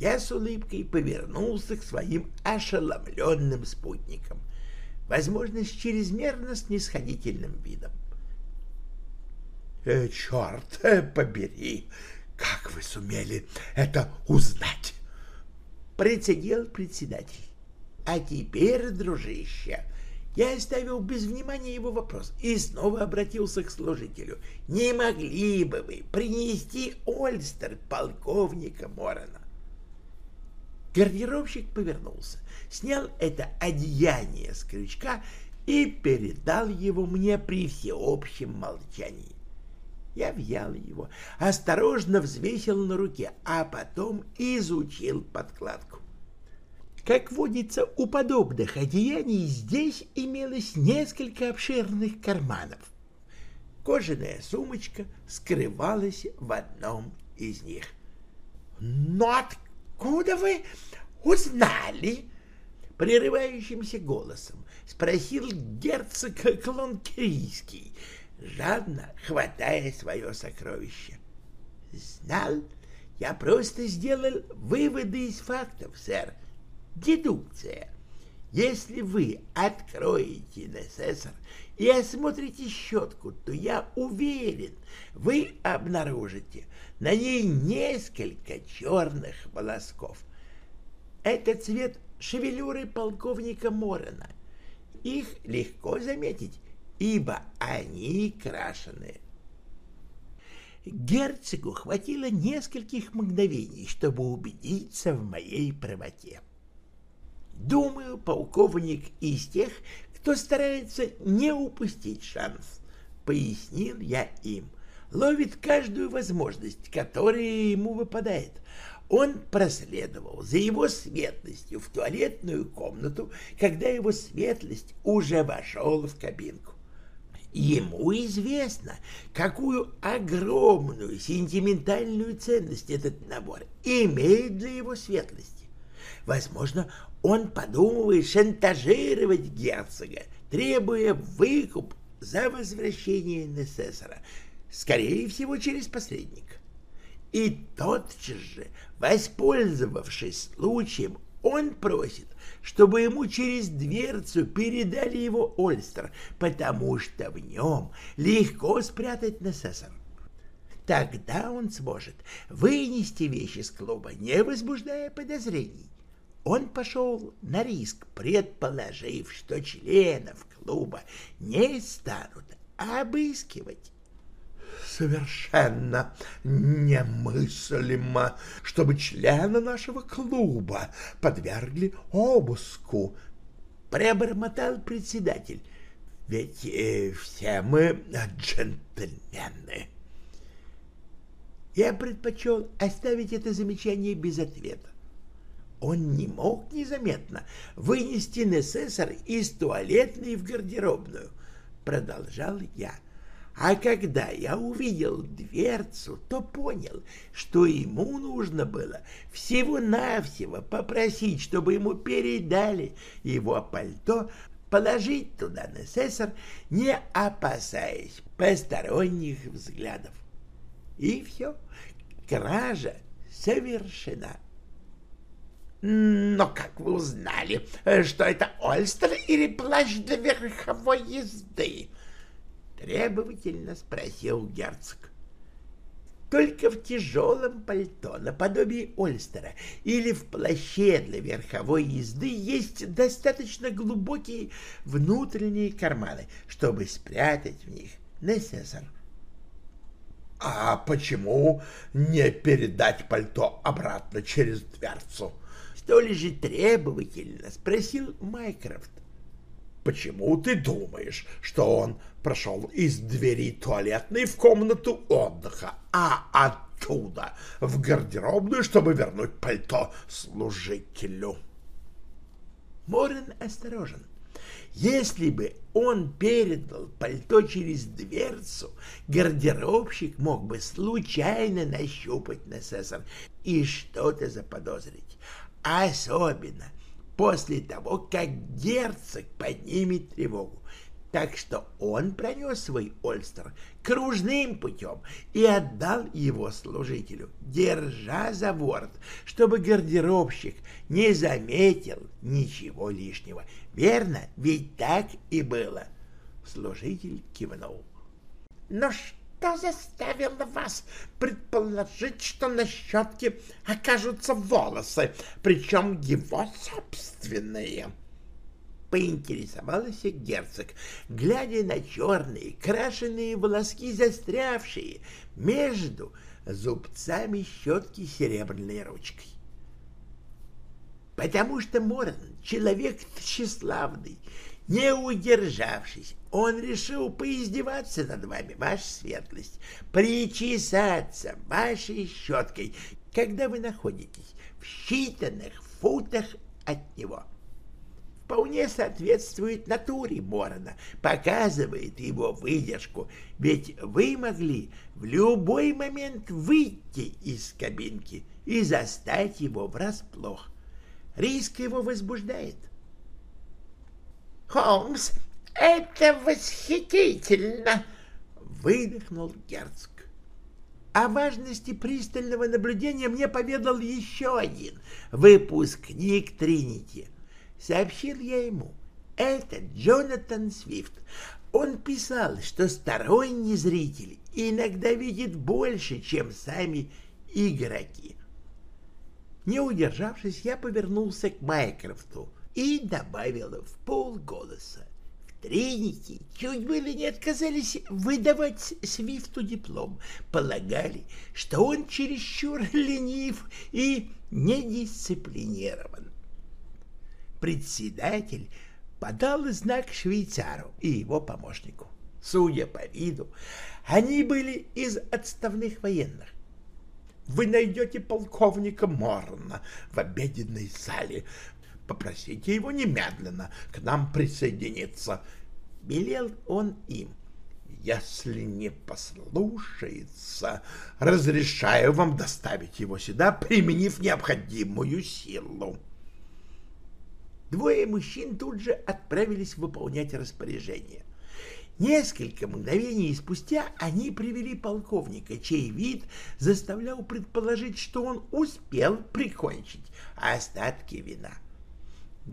Я с улыбкой повернулся к своим ошеломленным спутникам, возможно, с чрезмерно снисходительным видом. «Э, «Черт э, побери! Как вы сумели это узнать?» Процедил председатель. «А теперь, дружище, я оставил без внимания его вопрос и снова обратился к служителю. «Не могли бы вы принести Ольстер полковника Морона?» Гардеробщик повернулся, снял это одеяние с крючка и передал его мне при всеобщем молчании. Я взял его, осторожно взвесил на руке, а потом изучил подкладку. Как водится у подобных одеяний, здесь имелось несколько обширных карманов. Кожаная сумочка скрывалась в одном из них. «Но откуда вы узнали?» Прерывающимся голосом спросил герцог Клонкерийский, жадно хватая свое сокровище. «Знал? Я просто сделал выводы из фактов, сэр. Дедукция. Если вы откроете НССР и осмотрите щетку, то я уверен, вы обнаружите на ней несколько черных волосков. Это цвет шевелюры полковника Морена. Их легко заметить, ибо они крашеные. Герцогу хватило нескольких мгновений, чтобы убедиться в моей правоте. Думаю, полковник из тех, кто старается не упустить шанс, пояснил я им. Ловит каждую возможность, которая ему выпадает. Он проследовал за его светлостью в туалетную комнату, когда его светлость уже вошел в кабинку. Ему известно, какую огромную сентиментальную ценность этот набор имеет для его светлости. Возможно, он подумывает шантажировать герцога, требуя выкуп за возвращение Несессора, скорее всего, через посредника. И тотчас же, воспользовавшись случаем, он просит, чтобы ему через дверцу передали его Ольстер, потому что в нем легко спрятать Несессор. Тогда он сможет вынести вещи с клуба, не возбуждая подозрений. Он пошел на риск, предположив, что членов клуба не станут обыскивать. Совершенно немыслимо, чтобы члены нашего клуба подвергли обыску, пробормотал председатель. Ведь э, все мы джентльмены. Я предпочел оставить это замечание без ответа. Он не мог незаметно вынести Несессор из туалетной в гардеробную, продолжал я. А когда я увидел дверцу, то понял, что ему нужно было всего-навсего попросить, чтобы ему передали его пальто, положить туда Несессор, не опасаясь посторонних взглядов. И все, кража совершена. Но как вы узнали, что это Ольстер или плащ для верховой езды? Требовательно спросил герцог. Только в тяжелом пальто, наподобие Ольстера, или в плаще для верховой езды есть достаточно глубокие внутренние карманы, чтобы спрятать в них Несесар. А почему не передать пальто обратно через дверцу? Столь же требовательно спросил Майкрофт. Почему ты думаешь, что он прошел из двери туалетной в комнату отдыха, а оттуда в гардеробную, чтобы вернуть пальто служителю? Морин осторожен. Если бы он передал пальто через дверцу, гардеробщик мог бы случайно нащупать Несессор и что-то заподозрить. Особенно после того, как герцог поднимет тревогу. Так что он пронес свой Ольстер кружным путем и отдал его служителю, держа за ворот, чтобы гардеробщик не заметил ничего лишнего. Верно? Ведь так и было. Служитель кивнул. Но что заставило вас предположить, что на щетке окажутся волосы, причем его собственные? Поинтересовался герцог, глядя на черные крашеные волоски, застрявшие между зубцами щетки серебряной ручкой. Потому что Морн — человек тщеславный, не удержавшись, он решил поиздеваться над вами, ваша светлость, причесаться вашей щеткой, когда вы находитесь в считанных футах от него. Вполне соответствует натуре Морона, показывает его выдержку, ведь вы могли в любой момент выйти из кабинки и застать его врасплох. Риск его возбуждает. Холмс, это восхитительно! Выдохнул герцог. О важности пристального наблюдения мне поведал еще один выпускник Тринити. Сообщил я ему. Это Джонатан Свифт. Он писал, что сторонний зритель иногда видит больше, чем сами игроки. Не удержавшись, я повернулся к Майкрофту и добавил в полголоса. Треники чуть было не отказались выдавать Свифту диплом, полагали, что он чересчур ленив и недисциплинирован. Председатель подал знак швейцару и его помощнику. Судя по виду, они были из отставных военных. Вы найдете полковника Морна в обеденной зале, Попросите его немедленно к нам присоединиться. Велел он им. Если не послушается, разрешаю вам доставить его сюда, применив необходимую силу. Двое мужчин тут же отправились выполнять распоряжение. Несколько мгновений спустя они привели полковника, чей вид заставлял предположить, что он успел прикончить остатки вина.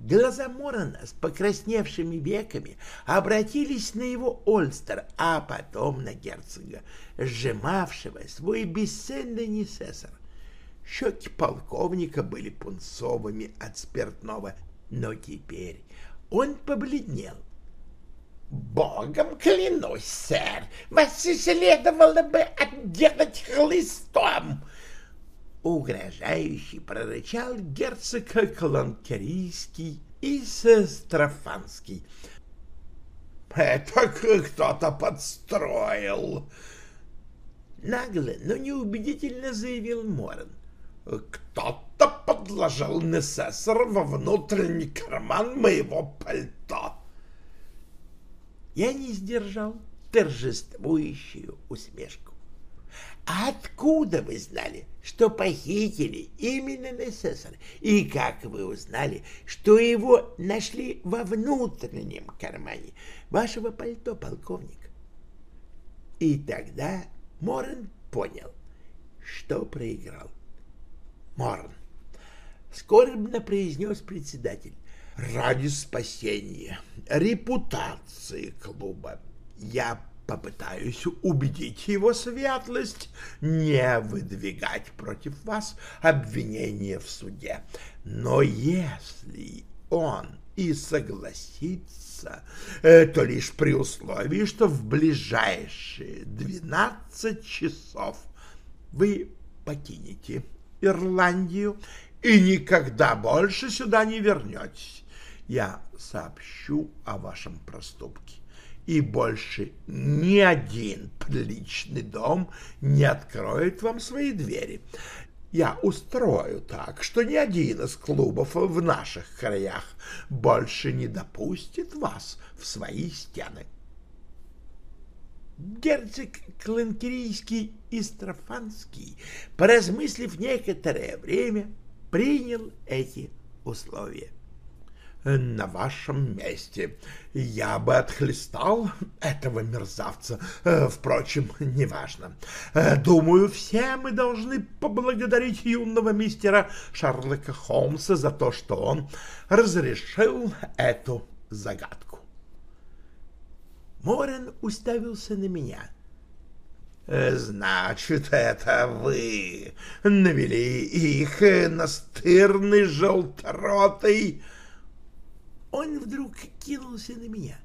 Глаза Морона с покрасневшими веками обратились на его Ольстер, а потом на герцога, сжимавшего свой бесценный несессор. Щеки полковника были пунцовыми от спиртного, но теперь он побледнел. «Богом клянусь, сэр, вас следовало бы отделать хлыстом!» Угрожающий прорычал герцог Каланкерийский и Сестрофанский. «Это кто-то подстроил!» Нагло, но неубедительно заявил Моран. Кто-то подложил Несессор во внутренний карман моего пальто. Я не сдержал торжествующую усмешку. А откуда вы знали, что похитили именно Несессор? И как вы узнали, что его нашли во внутреннем кармане вашего пальто, полковник? И тогда Морен понял, что проиграл. Морн. Скорбно произнес председатель. Ради спасения репутации клуба я попытаюсь убедить его светлость не выдвигать против вас обвинения в суде. Но если он и согласится, э, то лишь при условии, что в ближайшие двенадцать часов вы покинете Ирландию и никогда больше сюда не вернетесь. Я сообщу о вашем проступке, и больше ни один приличный дом не откроет вам свои двери. Я устрою так, что ни один из клубов в наших краях больше не допустит вас в свои стены. Герцог Кланкерийский и Строфанский, поразмыслив некоторое время, принял эти условия. На вашем месте я бы отхлестал этого мерзавца. Впрочем, неважно. Думаю, все мы должны поблагодарить юного мистера Шарлока Холмса за то, что он разрешил эту загадку. Морен уставился на меня. «Значит, это вы навели их настырный желторотый...» Он вдруг кинулся на меня.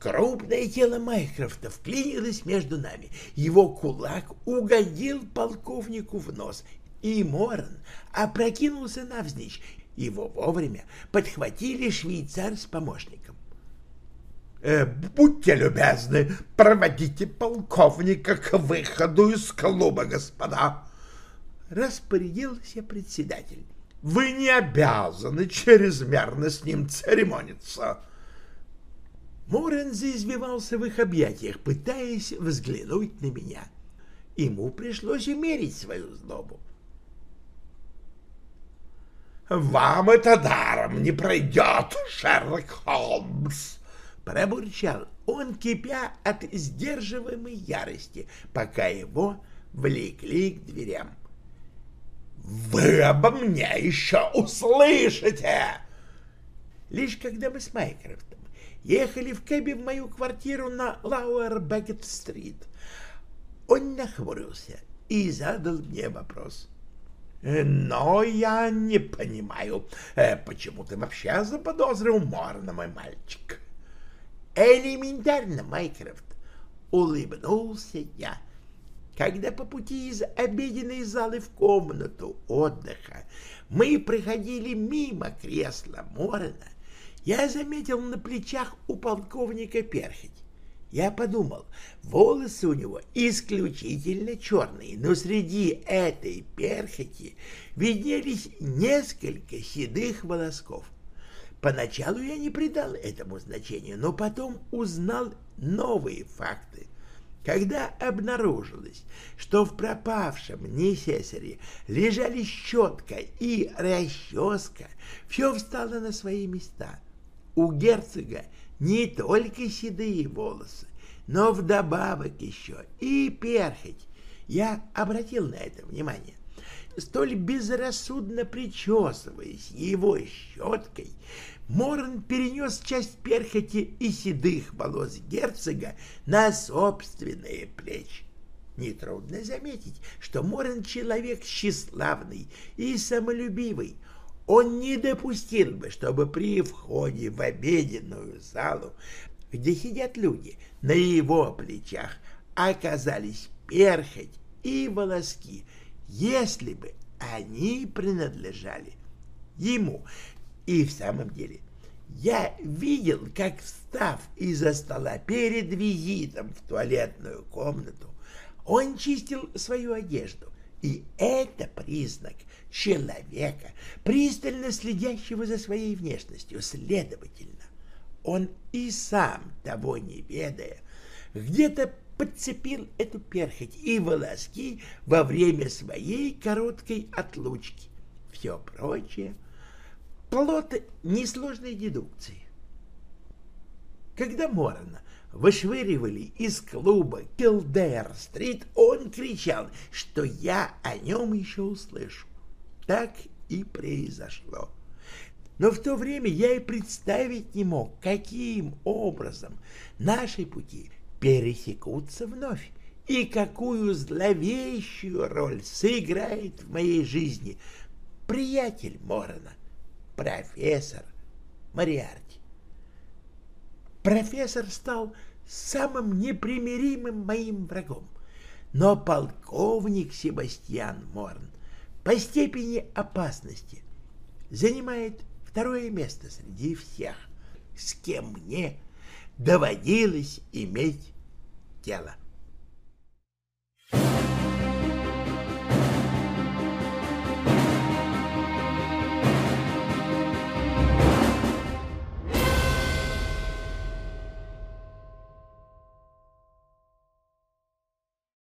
Крупное тело Майкрофта вклинилось между нами. Его кулак угодил полковнику в нос, и Моран опрокинулся навзничь. Его вовремя подхватили швейцар с помощником. Э, «Будьте любезны, проводите полковника к выходу из клуба, господа!» Распорядился председатель. «Вы не обязаны чрезмерно с ним церемониться!» Морен заизвивался в их объятиях, пытаясь взглянуть на меня. Ему пришлось умерить свою злобу. «Вам это даром не пройдет, Шерлок Холмс!» пробурчал он, кипя от сдерживаемой ярости, пока его влекли к дверям. «Вы обо мне еще услышите!» Лишь когда мы с Майкрофтом ехали в кэбе в мою квартиру на Лауэр-Бэггот-стрит, он нахмурился и задал мне вопрос. «Но я не понимаю, э, почему ты вообще заподозрил Морна, мой мальчик?» Элементарно, Майкрофт, улыбнулся я. Когда по пути из обеденной залы в комнату отдыха мы проходили мимо кресла Морона, я заметил на плечах у полковника перхоть. Я подумал, волосы у него исключительно черные, но среди этой перхоти виднелись несколько седых волосков. Поначалу я не придал этому значения, но потом узнал новые факты. Когда обнаружилось, что в пропавшем несесаре лежали щетка и расческа, все встало на свои места. У герцога не только седые волосы, но вдобавок еще и перхоть. Я обратил на это внимание. столь безрассудно причесываясь его щеткой, Морн перенес часть перхоти и седых волос герцога на собственные плечи. Нетрудно заметить, что Морн человек тщеславный и самолюбивый. Он не допустил бы, чтобы при входе в обеденную залу, где сидят люди, на его плечах оказались перхоть и волоски, если бы они принадлежали ему. И в самом деле, я видел, как, встав из-за стола перед визитом в туалетную комнату, он чистил свою одежду. И это признак человека, пристально следящего за своей внешностью. Следовательно, он и сам, того не ведая, где-то подцепил эту перхоть и волоски во время своей короткой отлучки. Все прочее — плод несложной дедукции. Когда Морона вышвыривали из клуба Килдер-стрит, он кричал, что я о нем еще услышу. Так и произошло. Но в то время я и представить не мог, каким образом наши пути пересекутся вновь и какую зловещую роль сыграет в моей жизни приятель Морона, профессор Мариарти. Профессор стал самым непримиримым моим врагом, но полковник Себастьян Морн по степени опасности занимает второе место среди всех, с кем мне доводилось иметь дело.